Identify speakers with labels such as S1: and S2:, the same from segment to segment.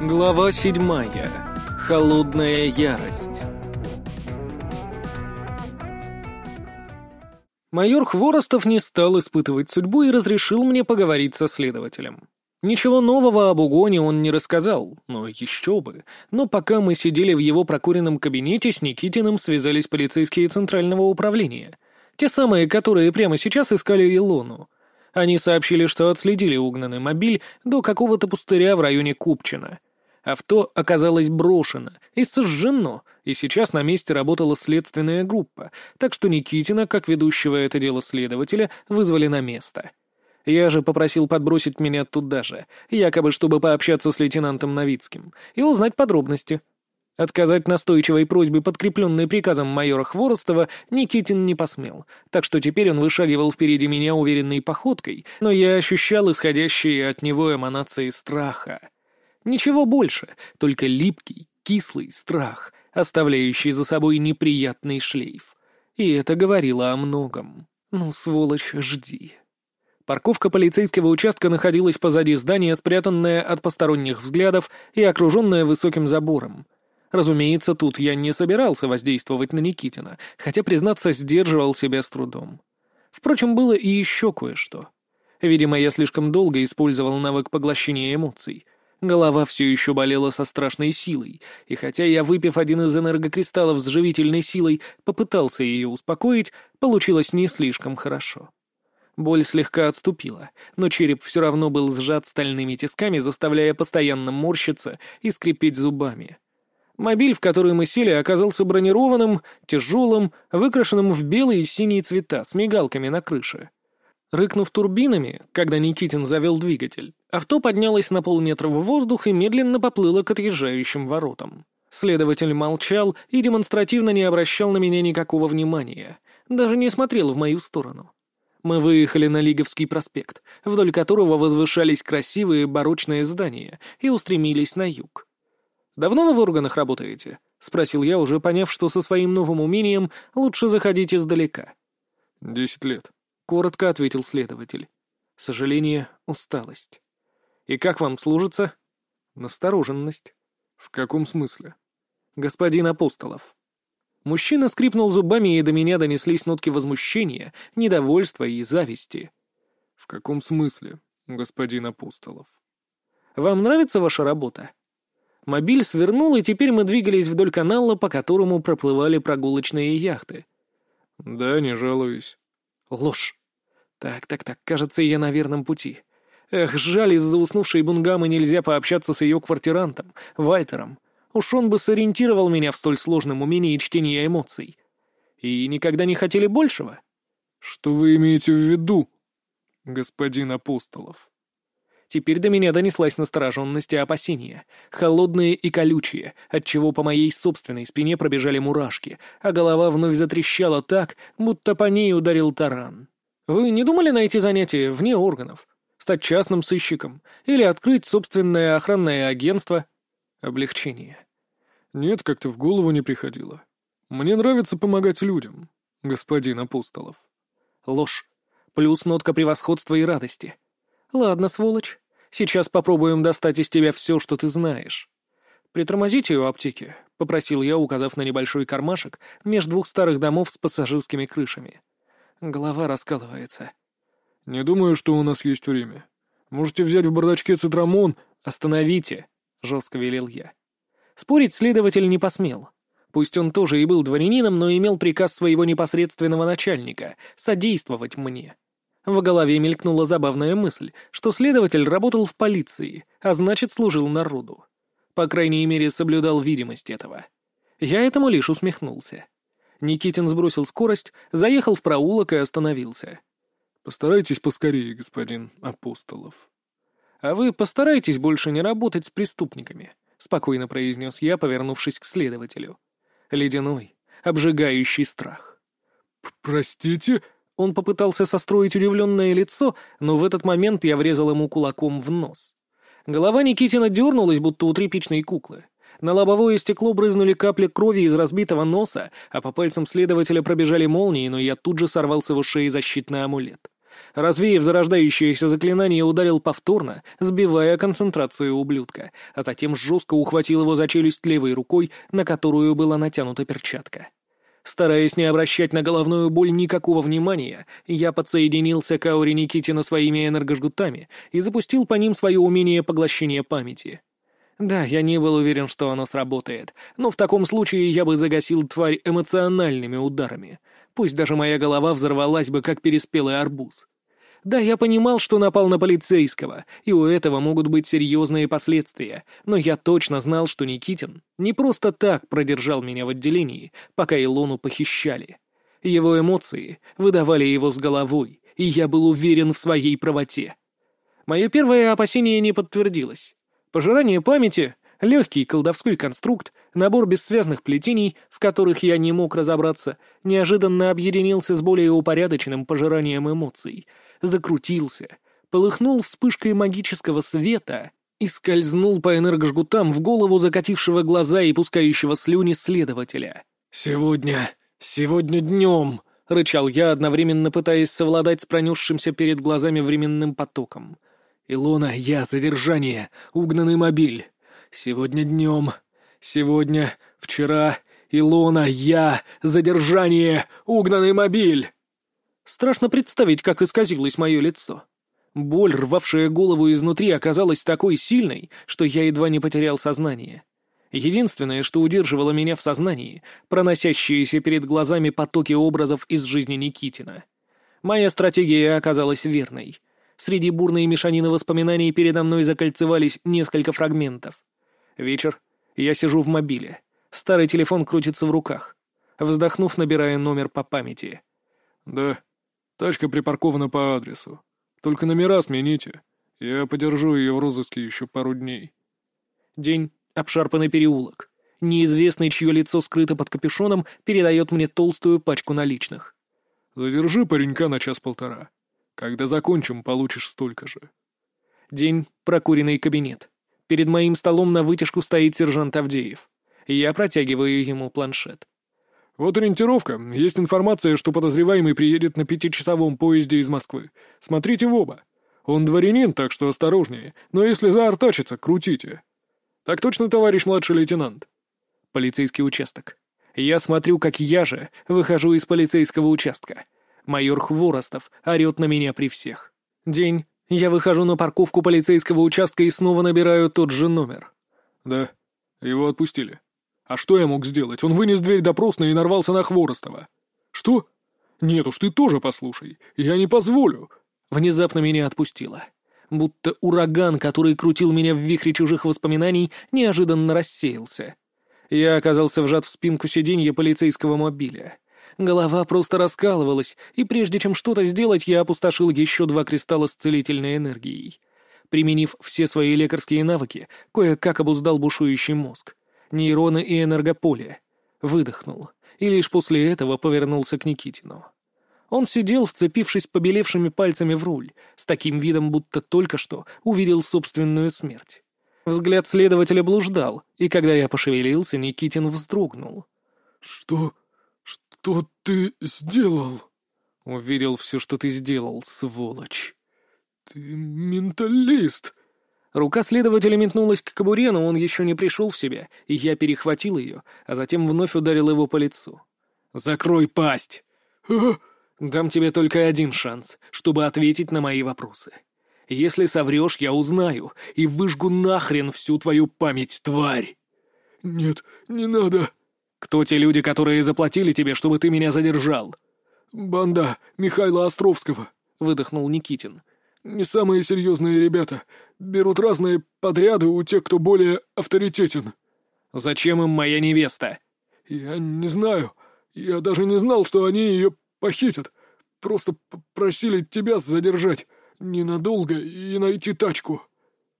S1: Глава седьмая. Холодная ярость. Майор Хворостов не стал испытывать судьбу и разрешил мне поговорить со следователем. Ничего нового об угоне он не рассказал, но еще бы. Но пока мы сидели в его прокуренном кабинете, с Никитиным связались полицейские Центрального управления. Те самые, которые прямо сейчас искали Илону. Они сообщили, что отследили угнанный мобиль до какого-то пустыря в районе Купчино. Авто оказалось брошено и сожжено, и сейчас на месте работала следственная группа, так что Никитина, как ведущего это дело следователя, вызвали на место. Я же попросил подбросить меня туда же, якобы чтобы пообщаться с лейтенантом Новицким и узнать подробности. Отказать настойчивой просьбе, подкрепленной приказом майора Хворостова, Никитин не посмел, так что теперь он вышагивал впереди меня уверенной походкой, но я ощущал исходящие от него эманации страха. Ничего больше, только липкий, кислый страх, оставляющий за собой неприятный шлейф. И это говорило о многом. Ну, сволочь, жди. Парковка полицейского участка находилась позади здания, спрятанная от посторонних взглядов и окруженная высоким забором. Разумеется, тут я не собирался воздействовать на Никитина, хотя, признаться, сдерживал себя с трудом. Впрочем, было и еще кое-что. Видимо, я слишком долго использовал навык поглощения эмоций — Голова все еще болела со страшной силой, и хотя я, выпив один из энергокристаллов с живительной силой, попытался ее успокоить, получилось не слишком хорошо. Боль слегка отступила, но череп все равно был сжат стальными тисками, заставляя постоянно морщиться и скрипеть зубами. Мобиль, в который мы сели, оказался бронированным, тяжелым, выкрашенным в белые и синие цвета, с мигалками на крыше. Рыкнув турбинами, когда Никитин завел двигатель, авто поднялось на полметра в воздух и медленно поплыло к отъезжающим воротам. Следователь молчал и демонстративно не обращал на меня никакого внимания, даже не смотрел в мою сторону. Мы выехали на Лиговский проспект, вдоль которого возвышались красивые барочные здания, и устремились на юг. «Давно вы в органах работаете?» — спросил я, уже поняв, что со своим новым умением лучше заходить издалека.
S2: «Десять лет»,
S1: коротко ответил следователь. Сожаление, усталость. И как вам служится? Настороженность.
S2: В каком смысле?
S1: Господин Апостолов. Мужчина скрипнул зубами, и до меня донеслись нотки возмущения, недовольства и зависти.
S2: В каком смысле, господин Апостолов?
S1: Вам нравится ваша работа? Мобиль свернул, и теперь мы двигались вдоль канала, по которому проплывали прогулочные яхты.
S2: Да, не жалуюсь.
S1: Ложь. Так, так, так, кажется, я на верном пути. Эх, жаль, из-за уснувшей бунгамы нельзя пообщаться с ее квартирантом, Вальтером. Уж он бы сориентировал меня в столь сложном умении чтения эмоций. И никогда не хотели большего?
S2: Что вы имеете в виду, господин Апостолов?
S1: Теперь до меня донеслась настороженность и опасения, холодные и колючие, отчего по моей собственной спине пробежали мурашки, а голова вновь затрещала так, будто по ней ударил таран. Вы не думали найти занятие вне органов? Стать частным сыщиком? Или открыть собственное охранное агентство? Облегчение.
S2: Нет, как-то в голову не приходило. Мне нравится помогать людям, господин Апостолов.
S1: Ложь. Плюс нотка превосходства и радости. Ладно, сволочь. Сейчас попробуем достать из тебя все, что ты знаешь. Притормозите у аптеки, — попросил я, указав на небольшой кармашек между двух старых домов с пассажирскими крышами. Голова раскалывается.
S2: «Не думаю, что у нас есть время. Можете взять в бардачке цитрамон...»
S1: «Остановите!» — жестко велел я. Спорить следователь не посмел. Пусть он тоже и был дворянином, но имел приказ своего непосредственного начальника — содействовать мне. В голове мелькнула забавная мысль, что следователь работал в полиции, а значит, служил народу. По крайней мере, соблюдал видимость этого. Я этому лишь усмехнулся. Никитин сбросил скорость, заехал в проулок и остановился.
S2: «Постарайтесь поскорее, господин Апостолов».
S1: «А вы постарайтесь больше не работать с преступниками», — спокойно произнес я, повернувшись к следователю. Ледяной, обжигающий страх.
S2: «Простите?»
S1: Он попытался состроить удивленное лицо, но в этот момент я врезал ему кулаком в нос. Голова Никитина дернулась, будто у тряпичной куклы. На лобовое стекло брызнули капли крови из разбитого носа, а по пальцам следователя пробежали молнии, но я тут же сорвал с его шеи защитный амулет. Развеяв зарождающееся заклинание, ударил повторно, сбивая концентрацию ублюдка, а затем жестко ухватил его за челюсть левой рукой, на которую была натянута перчатка. Стараясь не обращать на головную боль никакого внимания, я подсоединился к ауре Никитина своими энергожгутами и запустил по ним свое умение поглощения памяти. Да, я не был уверен, что оно сработает, но в таком случае я бы загасил тварь эмоциональными ударами. Пусть даже моя голова взорвалась бы, как переспелый арбуз. Да, я понимал, что напал на полицейского, и у этого могут быть серьезные последствия, но я точно знал, что Никитин не просто так продержал меня в отделении, пока Илону похищали. Его эмоции выдавали его с головой, и я был уверен в своей правоте. Мое первое опасение не подтвердилось. Пожирание памяти, легкий колдовской конструкт, набор бессвязных плетений, в которых я не мог разобраться, неожиданно объединился с более упорядоченным пожиранием эмоций, закрутился, полыхнул вспышкой магического света и скользнул по энергожгутам в голову закатившего глаза и пускающего слюни следователя. «Сегодня, сегодня днем!» — рычал я, одновременно пытаясь совладать с пронесшимся перед глазами временным потоком — «Илона, я задержание, угнанный мобиль. Сегодня днем, сегодня, вчера, Илона, я задержание, угнанный мобиль». Страшно представить, как исказилось мое лицо. Боль, рвавшая голову изнутри, оказалась такой сильной, что я едва не потерял сознание. Единственное, что удерживало меня в сознании, проносящиеся перед глазами потоки образов из жизни Никитина. Моя стратегия оказалась верной — Среди бурной мешанины воспоминаний передо мной закольцевались несколько фрагментов. Вечер. Я сижу в мобиле. Старый телефон крутится в руках. Вздохнув, набирая номер по памяти.
S2: «Да. Тачка припаркована по адресу. Только номера смените. Я подержу ее в розыске еще пару дней».
S1: День. Обшарпанный переулок. Неизвестный, чье лицо скрыто под капюшоном, передает мне толстую пачку наличных.
S2: «Задержи паренька на час-полтора. Когда закончим, получишь столько же.
S1: День, прокуренный кабинет. Перед моим столом на вытяжку стоит сержант Авдеев. Я протягиваю ему планшет.
S2: «Вот ориентировка. Есть информация, что подозреваемый приедет на пятичасовом поезде из Москвы. Смотрите в оба. Он дворянин, так что осторожнее. Но если заортачится, крутите». «Так точно, товарищ младший лейтенант?»
S1: Полицейский участок. Я смотрю, как я же выхожу из полицейского участка. Майор Хворостов орет на меня при всех. День. Я выхожу на парковку полицейского участка и снова набираю тот же номер.
S2: Да, его отпустили. А что я мог сделать? Он вынес дверь допросной и нарвался на Хворостова. Что? Нет уж, ты тоже послушай. Я не позволю.
S1: Внезапно меня отпустило. Будто ураган, который крутил меня в вихре чужих воспоминаний, неожиданно рассеялся. Я оказался вжат в спинку сиденья полицейского мобиля. Голова просто раскалывалась, и прежде чем что-то сделать, я опустошил еще два кристалла с целительной энергией. Применив все свои лекарские навыки, кое-как обуздал бушующий мозг. Нейроны и энергополе. Выдохнул. И лишь после этого повернулся к Никитину. Он сидел, вцепившись побелевшими пальцами в руль, с таким видом, будто только что увидел собственную смерть. Взгляд следователя блуждал, и когда я пошевелился, Никитин вздрогнул.
S2: «Что? «Что ты сделал?»
S1: «Увидел все, что ты сделал, сволочь».
S2: «Ты менталист!»
S1: Рука следователя метнулась к кобуре, но он еще не пришел в себя, и я перехватил ее, а затем вновь ударил его по лицу. «Закрой пасть!» «Дам тебе только один шанс, чтобы ответить на мои вопросы. Если соврешь, я узнаю и выжгу нахрен всю твою память, тварь!»
S2: «Нет, не надо!»
S1: «Кто те люди, которые заплатили тебе, чтобы ты меня задержал?»
S2: «Банда Михаила Островского», — выдохнул Никитин. «Не самые серьезные ребята. Берут разные подряды у тех, кто более авторитетен».
S1: «Зачем им моя невеста?»
S2: «Я не знаю. Я даже не знал, что они ее похитят. Просто просили тебя задержать ненадолго и найти тачку».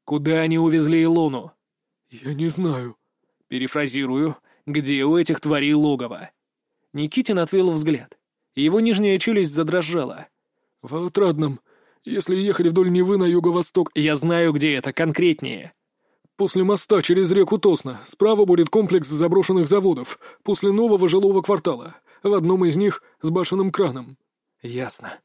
S1: «Куда они увезли Илону?»
S2: «Я не знаю».
S1: «Перефразирую. Где у этих тварей логово?» Никитин отвел взгляд. Его нижняя челюсть задрожала.
S2: «В Отрадном. Если ехать вдоль Невы на юго-восток...»
S1: «Я знаю, где это, конкретнее».
S2: «После моста через реку Тосна. Справа будет комплекс заброшенных заводов. После нового жилого квартала. В одном из них с башенным краном».
S1: «Ясно».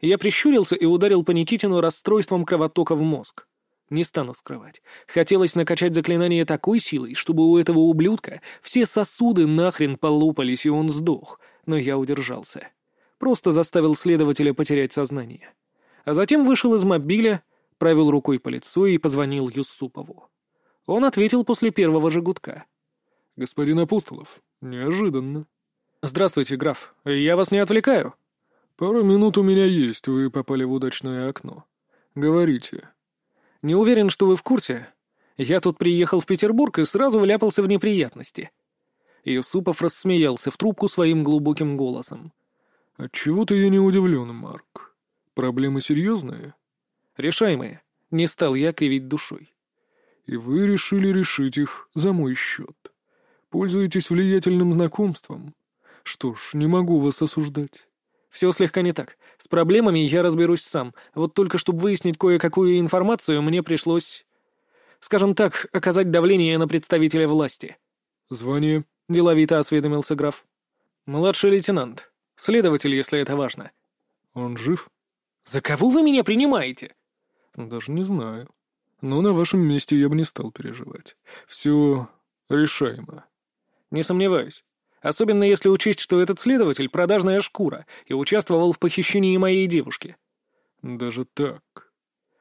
S1: Я прищурился и ударил по Никитину расстройством кровотока в мозг. Не стану скрывать. Хотелось накачать заклинание такой силой, чтобы у этого ублюдка все сосуды нахрен полупались, и он сдох. Но я удержался. Просто заставил следователя потерять сознание. А затем вышел из мобиля, провел рукой по лицу и позвонил Юсупову. Он ответил после первого же гудка.
S2: «Господин Апостолов, неожиданно».
S1: «Здравствуйте, граф. Я вас не отвлекаю?»
S2: «Пару минут у меня есть, вы попали в удачное окно. Говорите».
S1: «Не уверен, что вы в курсе. Я тут приехал в Петербург и сразу вляпался в неприятности». Юсупов рассмеялся в трубку своим глубоким голосом.
S2: «Отчего-то я не удивлен, Марк. Проблемы серьезные?»
S1: «Решаемые. Не стал я кривить душой».
S2: «И вы решили решить их за мой счет. Пользуетесь влиятельным знакомством. Что ж, не могу вас осуждать».
S1: «Все слегка не так. С проблемами я разберусь сам. Вот только чтобы выяснить кое-какую информацию, мне пришлось, скажем так, оказать давление на представителя власти».
S2: «Звание?»
S1: — деловито осведомился граф. «Младший лейтенант. Следователь, если это важно».
S2: «Он жив?»
S1: «За кого вы меня принимаете?»
S2: «Даже не знаю. Но на вашем месте я бы не стал переживать. Все решаемо».
S1: «Не сомневаюсь. Особенно если учесть, что этот следователь — продажная шкура и участвовал в похищении моей девушки».
S2: «Даже так?»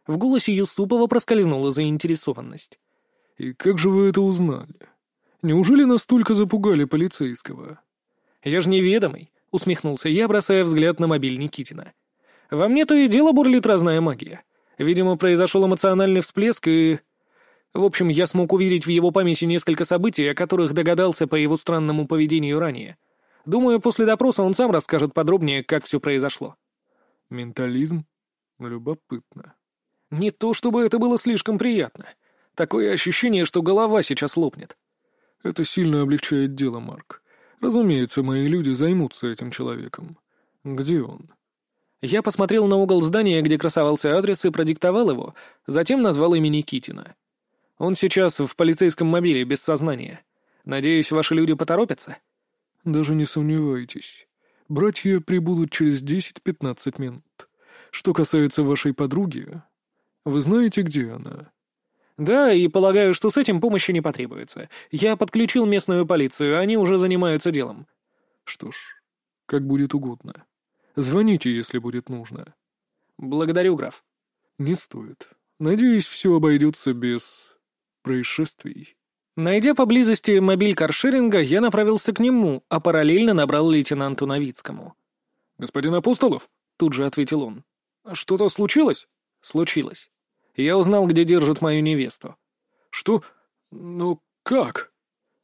S1: В голосе Юсупова проскользнула заинтересованность.
S2: «И как же вы это узнали? Неужели настолько запугали полицейского?»
S1: «Я же неведомый», — усмехнулся я, бросая взгляд на мобиль Никитина. «Во мне то и дело бурлит разная магия. Видимо, произошел эмоциональный всплеск и...» В общем, я смог увидеть в его памяти несколько событий, о которых догадался по его странному поведению ранее. Думаю, после допроса он сам расскажет подробнее, как все произошло.
S2: Ментализм? Любопытно.
S1: Не то чтобы это было слишком приятно. Такое ощущение, что голова сейчас лопнет.
S2: Это сильно облегчает дело, Марк. Разумеется, мои люди займутся этим человеком. Где он?
S1: Я посмотрел на угол здания, где красовался адрес, и продиктовал его, затем назвал имя Никитина. Он сейчас в полицейском мобиле, без сознания. Надеюсь, ваши люди поторопятся?»
S2: «Даже не сомневайтесь. Братья прибудут через 10-15 минут. Что касается вашей подруги, вы знаете, где она?»
S1: «Да, и полагаю, что с этим помощи не потребуется. Я подключил местную полицию, они уже занимаются делом».
S2: «Что ж, как будет угодно. Звоните, если будет нужно».
S1: «Благодарю, граф».
S2: «Не стоит. Надеюсь, все обойдется без происшествий.
S1: Найдя поблизости мобиль каршеринга, я направился к нему, а параллельно набрал лейтенанту Новицкому.
S2: «Господин Апостолов?»
S1: — тут же ответил он. «Что-то случилось?» «Случилось. Я узнал, где держат мою невесту».
S2: «Что? Ну, как?»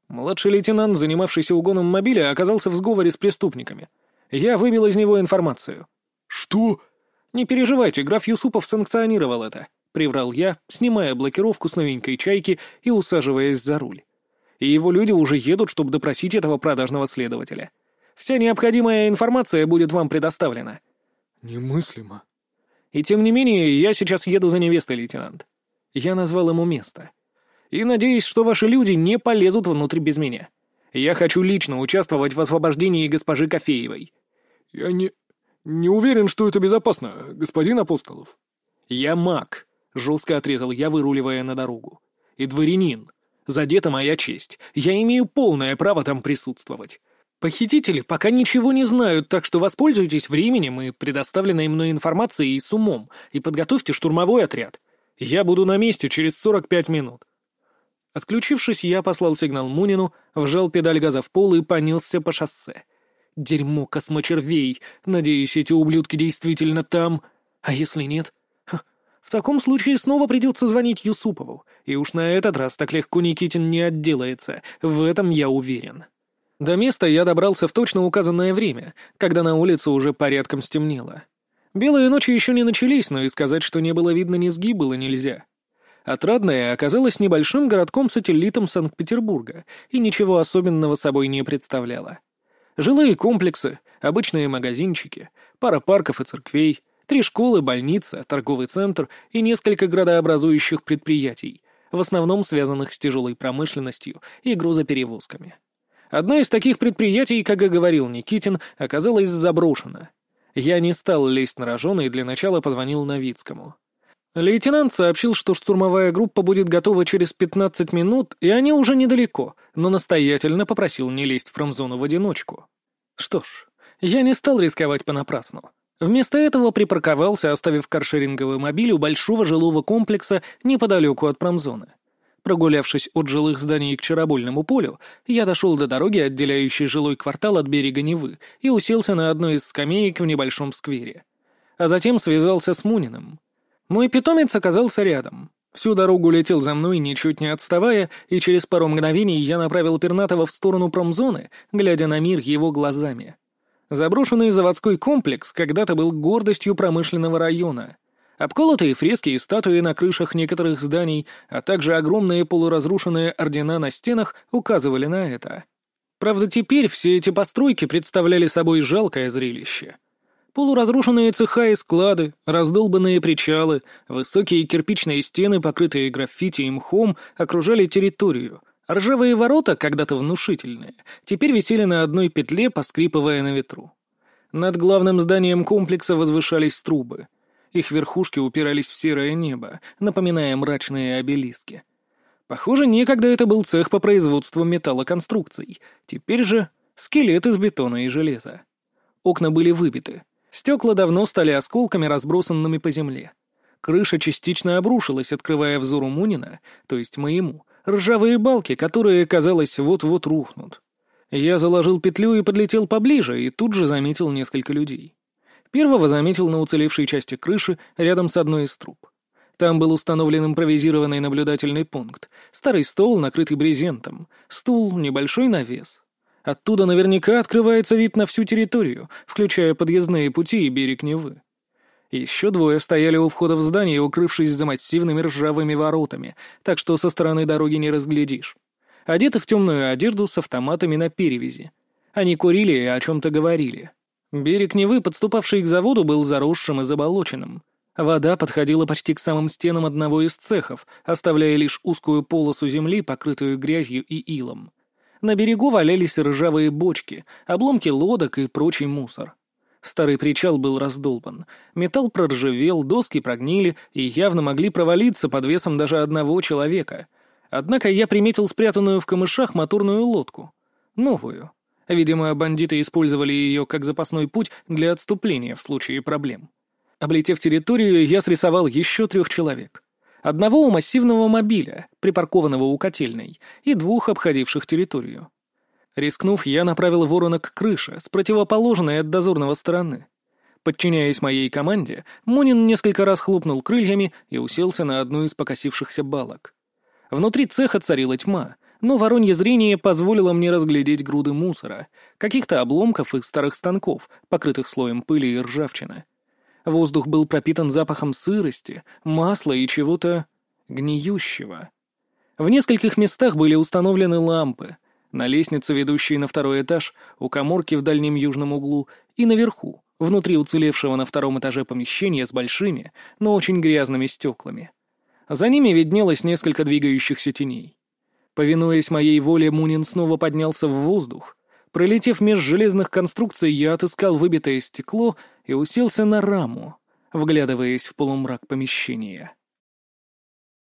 S1: Младший лейтенант, занимавшийся угоном мобиля, оказался в сговоре с преступниками. Я выбил из него информацию.
S2: «Что?»
S1: «Не переживайте, граф Юсупов санкционировал это приврал я, снимая блокировку с новенькой чайки и усаживаясь за руль. И его люди уже едут, чтобы допросить этого продажного следователя. Вся необходимая информация будет вам предоставлена.
S2: Немыслимо.
S1: И тем не менее, я сейчас еду за невестой, лейтенант. Я назвал ему место. И надеюсь, что ваши люди не полезут внутрь без меня. Я хочу лично участвовать в освобождении госпожи Кофеевой.
S2: Я не... не уверен, что это безопасно, господин Апостолов.
S1: Я маг. Жестко отрезал я, выруливая на дорогу. «И дворянин. Задета моя честь. Я имею полное право там присутствовать. Похитители пока ничего не знают, так что воспользуйтесь временем и предоставленной мной информацией с умом и подготовьте штурмовой отряд. Я буду на месте через 45 минут». Отключившись, я послал сигнал Мунину, вжал педаль газа в пол и понесся по шоссе. Дерьмо космочервей. Надеюсь, эти ублюдки действительно там. А если нет? В таком случае снова придется звонить Юсупову, и уж на этот раз так легко Никитин не отделается, в этом я уверен. До места я добрался в точно указанное время, когда на улице уже порядком стемнело. Белые ночи еще не начались, но и сказать, что не было видно низги, было нельзя. Отрадное оказалось небольшим городком-сателлитом Санкт-Петербурга и ничего особенного собой не представляло. Жилые комплексы, обычные магазинчики, пара парков и церквей — Три школы, больница, торговый центр и несколько градообразующих предприятий, в основном связанных с тяжелой промышленностью и грузоперевозками. Одно из таких предприятий, как и говорил Никитин, оказалось заброшено. Я не стал лезть на рожон и для начала позвонил Новицкому. Лейтенант сообщил, что штурмовая группа будет готова через 15 минут, и они уже недалеко, но настоятельно попросил не лезть в фромзону в одиночку. Что ж, я не стал рисковать понапрасну. Вместо этого припарковался, оставив каршеринговый мобиль у большого жилого комплекса неподалеку от промзоны. Прогулявшись от жилых зданий к Чаробольному полю, я дошел до дороги, отделяющей жилой квартал от берега Невы, и уселся на одной из скамеек в небольшом сквере. А затем связался с Муниным. Мой питомец оказался рядом. Всю дорогу летел за мной, ничуть не отставая, и через пару мгновений я направил Пернатова в сторону промзоны, глядя на мир его глазами. Заброшенный заводской комплекс когда-то был гордостью промышленного района. Обколотые фрески и статуи на крышах некоторых зданий, а также огромные полуразрушенные ордена на стенах указывали на это. Правда, теперь все эти постройки представляли собой жалкое зрелище. Полуразрушенные цеха и склады, раздолбанные причалы, высокие кирпичные стены, покрытые граффити и мхом, окружали территорию. Ржавые ворота, когда-то внушительные, теперь висели на одной петле, поскрипывая на ветру. Над главным зданием комплекса возвышались трубы. Их верхушки упирались в серое небо, напоминая мрачные обелиски. Похоже, некогда это был цех по производству металлоконструкций. Теперь же скелет из бетона и железа. Окна были выбиты. Стекла давно стали осколками, разбросанными по земле. Крыша частично обрушилась, открывая взору Мунина, то есть моему, ржавые балки, которые, казалось, вот-вот рухнут. Я заложил петлю и подлетел поближе, и тут же заметил несколько людей. Первого заметил на уцелевшей части крыши, рядом с одной из труб. Там был установлен импровизированный наблюдательный пункт, старый стол, накрытый брезентом, стул, небольшой навес. Оттуда наверняка открывается вид на всю территорию, включая подъездные пути и берег Невы. Еще двое стояли у входа в здание, укрывшись за массивными ржавыми воротами, так что со стороны дороги не разглядишь. Одеты в темную одежду с автоматами на перевязи. Они курили и о чем-то говорили. Берег Невы, подступавший к заводу, был заросшим и заболоченным. Вода подходила почти к самым стенам одного из цехов, оставляя лишь узкую полосу земли, покрытую грязью и илом. На берегу валялись ржавые бочки, обломки лодок и прочий мусор. Старый причал был раздолбан. Металл проржавел, доски прогнили и явно могли провалиться под весом даже одного человека. Однако я приметил спрятанную в камышах моторную лодку. Новую. Видимо, бандиты использовали ее как запасной путь для отступления в случае проблем. Облетев территорию, я срисовал еще трех человек. Одного у массивного мобиля, припаркованного у котельной, и двух обходивших территорию. Рискнув, я направил ворона к крыше, с противоположной от дозорного стороны. Подчиняясь моей команде, Мунин несколько раз хлопнул крыльями и уселся на одну из покосившихся балок. Внутри цеха царила тьма, но воронье зрение позволило мне разглядеть груды мусора, каких-то обломков и старых станков, покрытых слоем пыли и ржавчины. Воздух был пропитан запахом сырости, масла и чего-то гниющего. В нескольких местах были установлены лампы. На лестнице, ведущей на второй этаж, у коморки в дальнем южном углу и наверху, внутри уцелевшего на втором этаже помещения с большими, но очень грязными стеклами. За ними виднелось несколько двигающихся теней. Повинуясь моей воле, Мунин снова поднялся в воздух, Пролетев меж железных конструкций, я отыскал выбитое стекло и уселся на раму, вглядываясь в полумрак помещения.